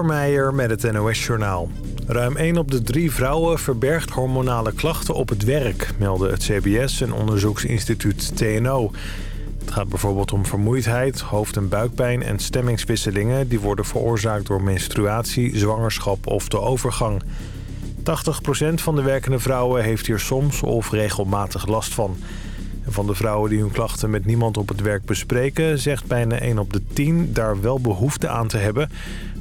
Meijer met het NOS-journaal. Ruim 1 op de 3 vrouwen verbergt hormonale klachten op het werk... melden het CBS en onderzoeksinstituut TNO. Het gaat bijvoorbeeld om vermoeidheid, hoofd- en buikpijn en stemmingswisselingen... die worden veroorzaakt door menstruatie, zwangerschap of de overgang. 80% van de werkende vrouwen heeft hier soms of regelmatig last van. En van de vrouwen die hun klachten met niemand op het werk bespreken... zegt bijna 1 op de 10 daar wel behoefte aan te hebben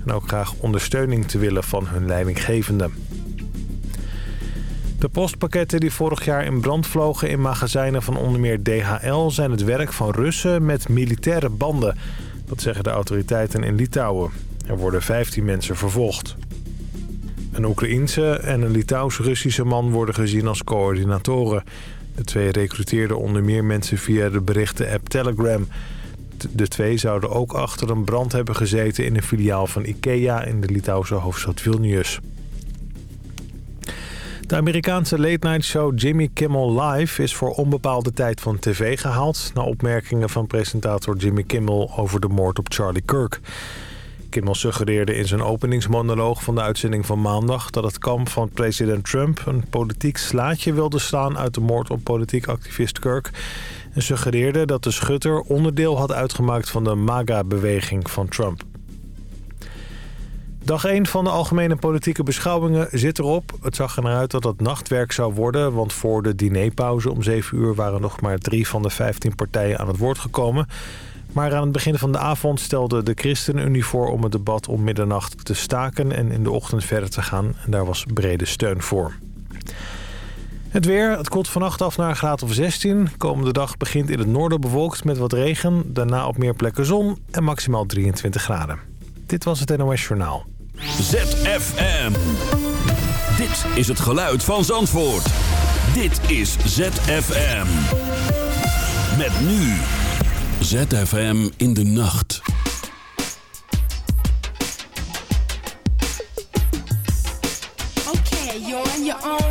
en ook graag ondersteuning te willen van hun leidinggevende. De postpakketten die vorig jaar in brand vlogen in magazijnen van onder meer DHL... zijn het werk van Russen met militaire banden. Dat zeggen de autoriteiten in Litouwen. Er worden 15 mensen vervolgd. Een Oekraïense en een Litouws-Russische man worden gezien als coördinatoren. De twee recruteerden onder meer mensen via de berichten-app Telegram... De twee zouden ook achter een brand hebben gezeten in een filiaal van IKEA in de Litouwse hoofdstad Vilnius. De Amerikaanse late-night show Jimmy Kimmel Live is voor onbepaalde tijd van tv gehaald... na opmerkingen van presentator Jimmy Kimmel over de moord op Charlie Kirk. Kimmel suggereerde in zijn openingsmonoloog van de uitzending van maandag... dat het kamp van president Trump een politiek slaatje wilde slaan... uit de moord op politiek activist Kirk en suggereerde dat de schutter onderdeel had uitgemaakt van de MAGA-beweging van Trump. Dag 1 van de algemene politieke beschouwingen zit erop. Het zag er naar uit dat het nachtwerk zou worden... want voor de dinerpauze om 7 uur waren nog maar drie van de 15 partijen aan het woord gekomen. Maar aan het begin van de avond stelde de ChristenUnie voor om het debat om middernacht te staken... en in de ochtend verder te gaan. En daar was brede steun voor. Het weer, het koelt vannacht af naar een graad of 16. Komende dag begint in het noorden bewolkt met wat regen. Daarna op meer plekken zon en maximaal 23 graden. Dit was het NOS Journaal. ZFM. Dit is het geluid van Zandvoort. Dit is ZFM. Met nu. ZFM in de nacht. Okay, you're on your own.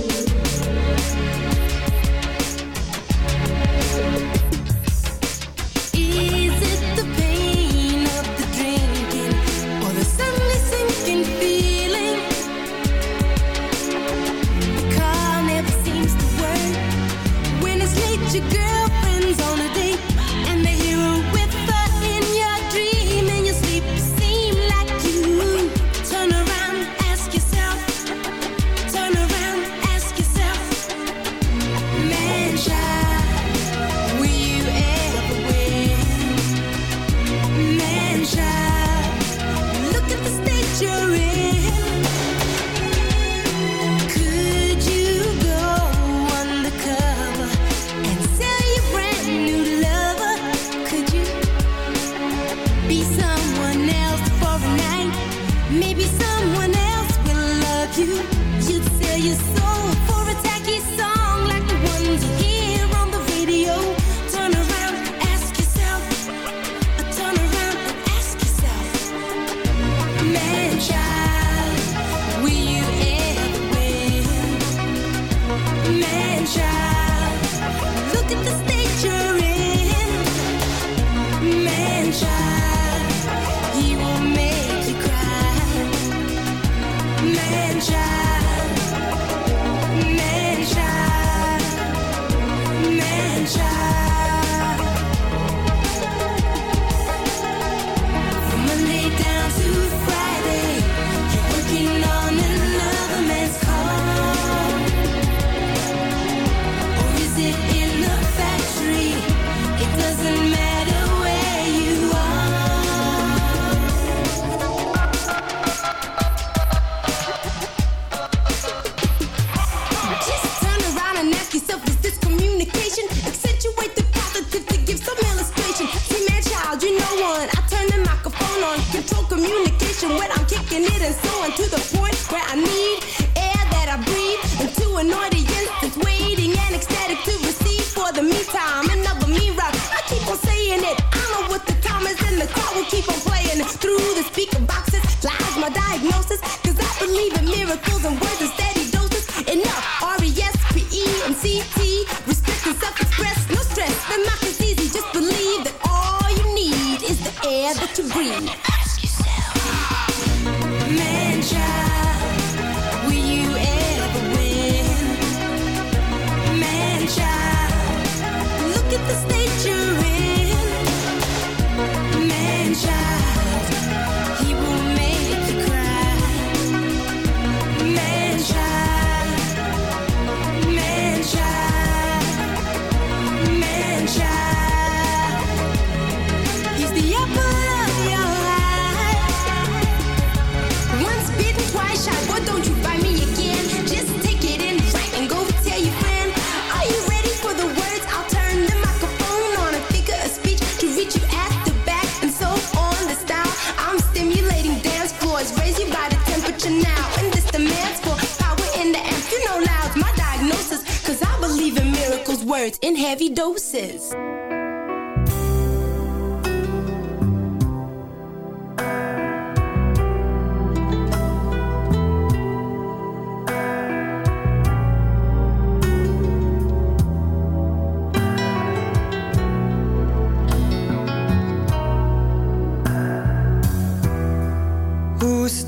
Look at the stars.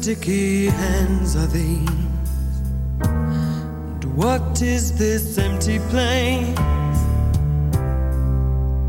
Sticky hands are these? And what is this empty place?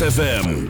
ZFM.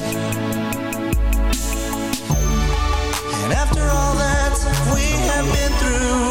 I've been through.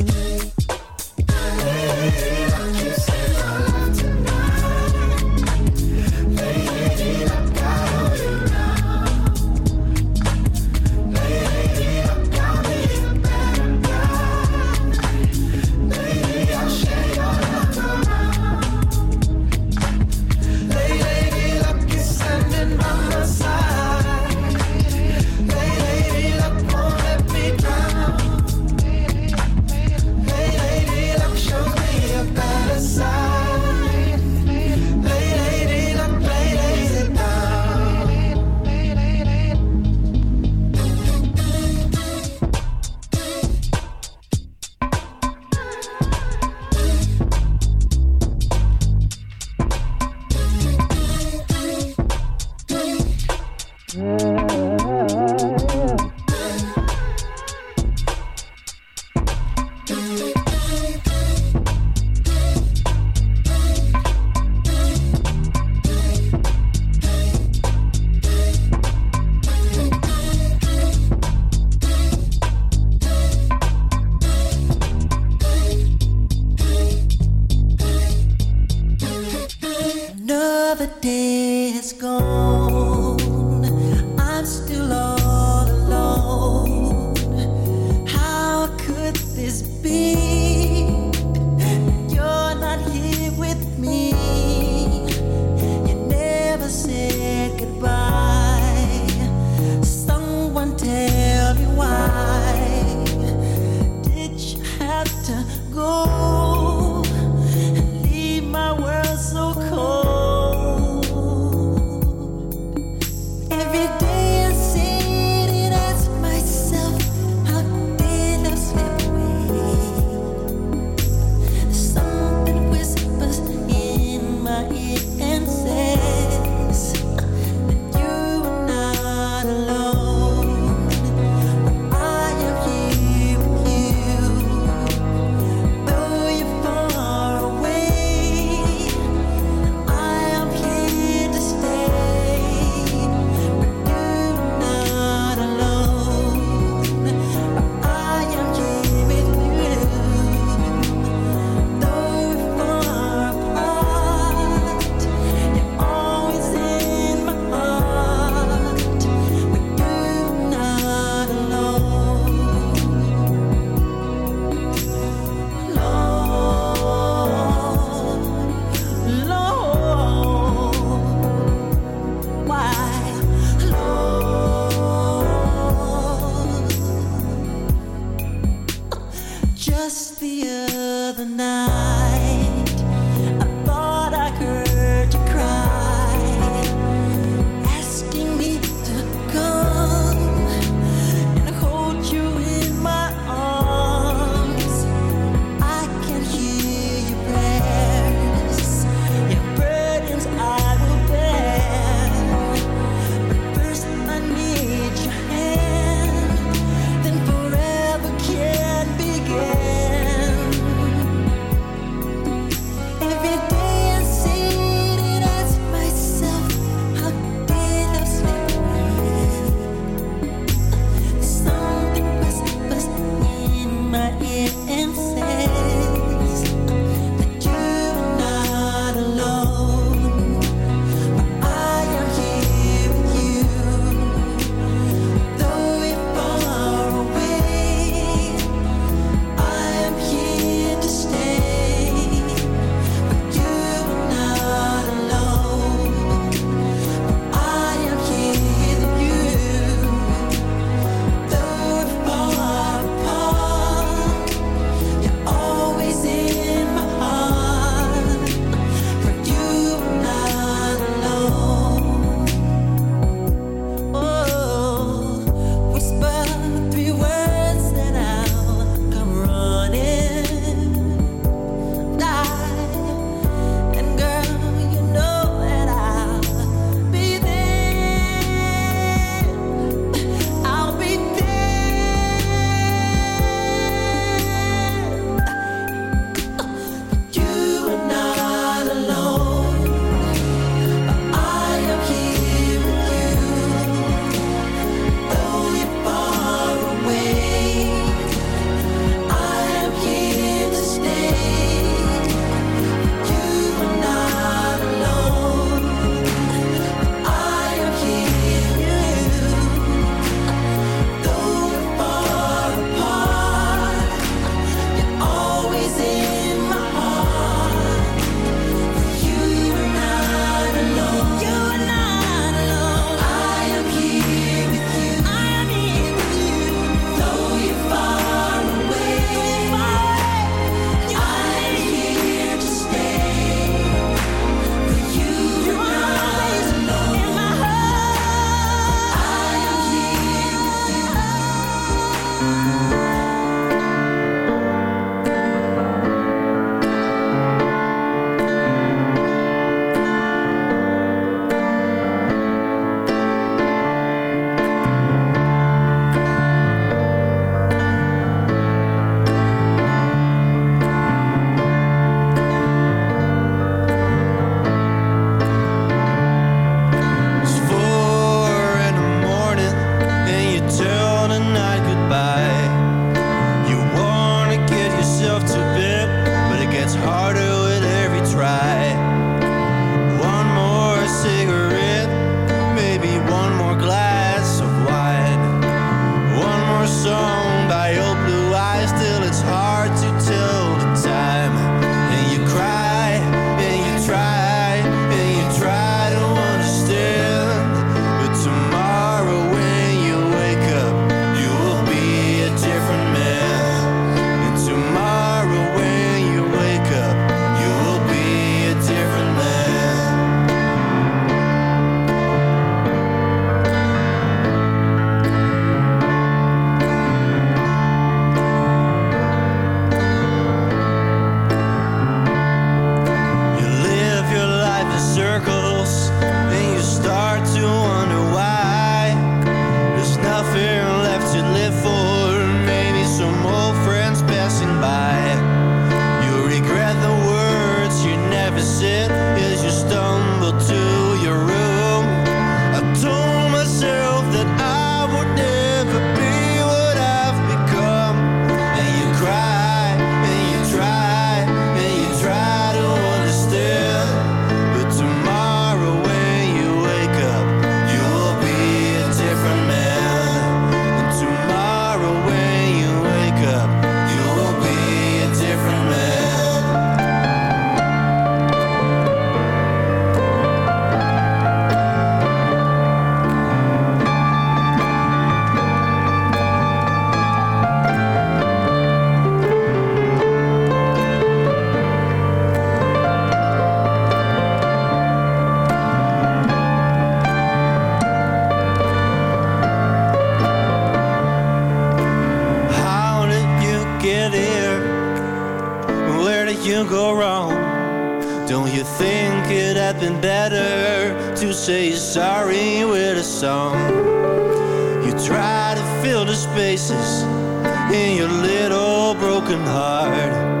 in your little broken heart.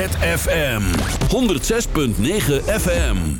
ZFM. 106.9 FM